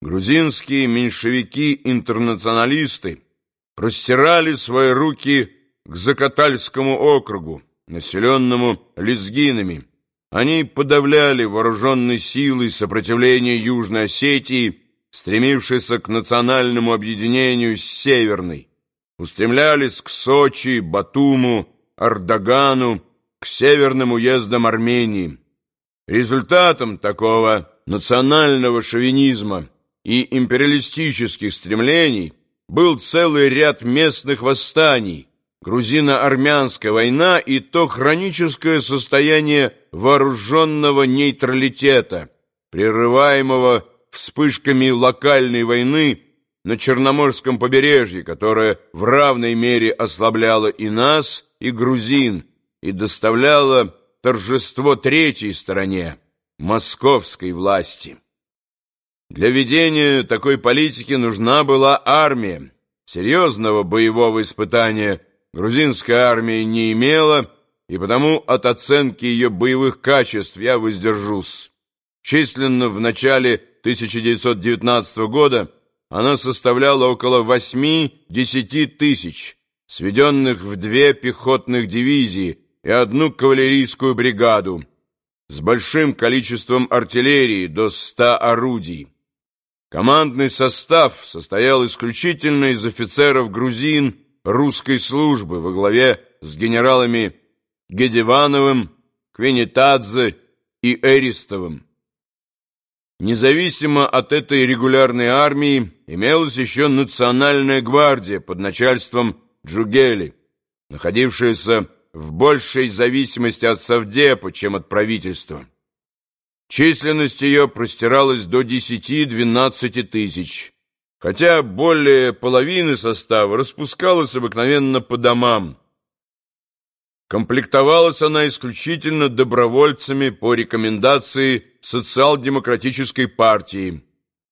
грузинские меньшевики-интернационалисты простирали свои руки к Закатальскому округу, населенному лезгинами. Они подавляли вооруженной силой сопротивление Южной Осетии, стремившейся к национальному объединению с Северной, устремлялись к Сочи, Батуму, Ардагану, к северным уездам Армении. Результатом такого национального шовинизма и империалистических стремлений был целый ряд местных восстаний, грузино-армянская война и то хроническое состояние вооруженного нейтралитета, прерываемого вспышками локальной войны на Черноморском побережье, которая в равной мере ослабляла и нас, и грузин, и доставляла торжество третьей стороне, московской власти. Для ведения такой политики нужна была армия. Серьезного боевого испытания грузинская армия не имела, и потому от оценки ее боевых качеств я воздержусь. Численно в начале 1919 года она составляла около 8-10 тысяч, сведенных в две пехотных дивизии и одну кавалерийскую бригаду, с большим количеством артиллерии до 100 орудий. Командный состав состоял исключительно из офицеров грузин русской службы во главе с генералами Гедевановым, Квинитадзе и Эристовым. Независимо от этой регулярной армии имелась еще национальная гвардия под начальством Джугели, находившаяся в большей зависимости от Совдепа, чем от правительства. Численность ее простиралась до 10-12 тысяч, хотя более половины состава распускалась обыкновенно по домам. Комплектовалась она исключительно добровольцами по рекомендации социал-демократической партии,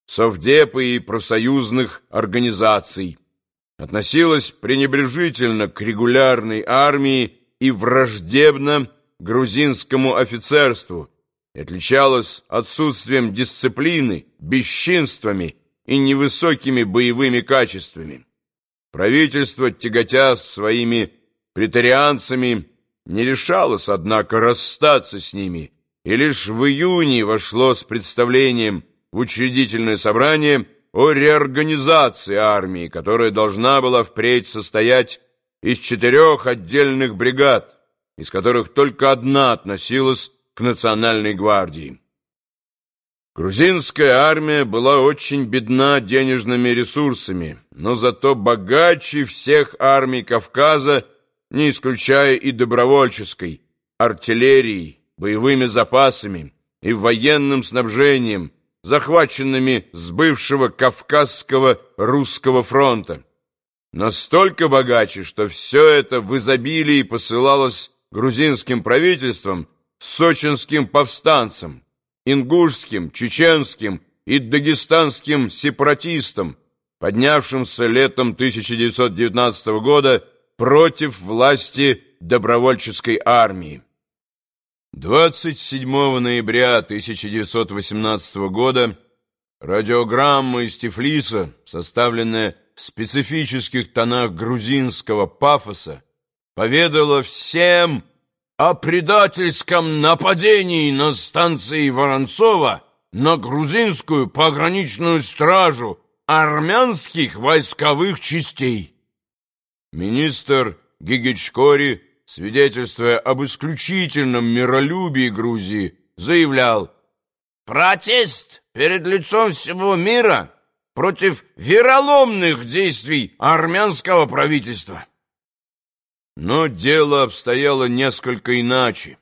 совдепа и профсоюзных организаций. Относилась пренебрежительно к регулярной армии и враждебно грузинскому офицерству, отличалась отсутствием дисциплины, бесчинствами и невысокими боевыми качествами. Правительство, тяготя своими претарианцами, не решалось, однако, расстаться с ними, и лишь в июне вошло с представлением в учредительное собрание о реорганизации армии, которая должна была впредь состоять из четырех отдельных бригад, из которых только одна относилась к национальной гвардии. Грузинская армия была очень бедна денежными ресурсами, но зато богаче всех армий Кавказа, не исключая и добровольческой, артиллерией, боевыми запасами и военным снабжением, захваченными с бывшего Кавказского русского фронта. Настолько богаче, что все это в изобилии посылалось грузинским правительством сочинским повстанцам, ингушским, чеченским и дагестанским сепаратистам, поднявшимся летом 1919 года против власти добровольческой армии. 27 ноября 1918 года радиограмма из Тифлиса, составленная в специфических тонах грузинского пафоса, поведала всем о предательском нападении на станции Воронцова на грузинскую пограничную стражу армянских войсковых частей. Министр Гигичкори, свидетельствуя об исключительном миролюбии Грузии, заявлял «Протест перед лицом всего мира против вероломных действий армянского правительства». Но дело обстояло несколько иначе.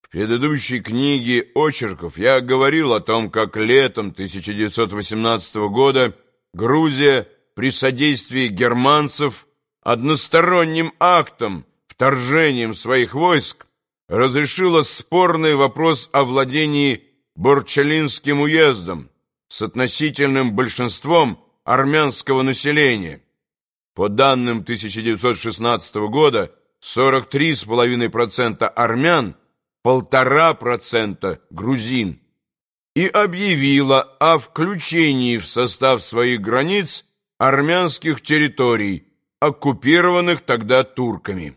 В предыдущей книге очерков я говорил о том, как летом 1918 года Грузия при содействии германцев односторонним актом, вторжением своих войск, разрешила спорный вопрос о владении Борчалинским уездом с относительным большинством армянского населения. По данным 1916 года, 43,5% армян, 1,5% грузин. и объявила о включении в состав своих границ армянских территорий, оккупированных тогда турками.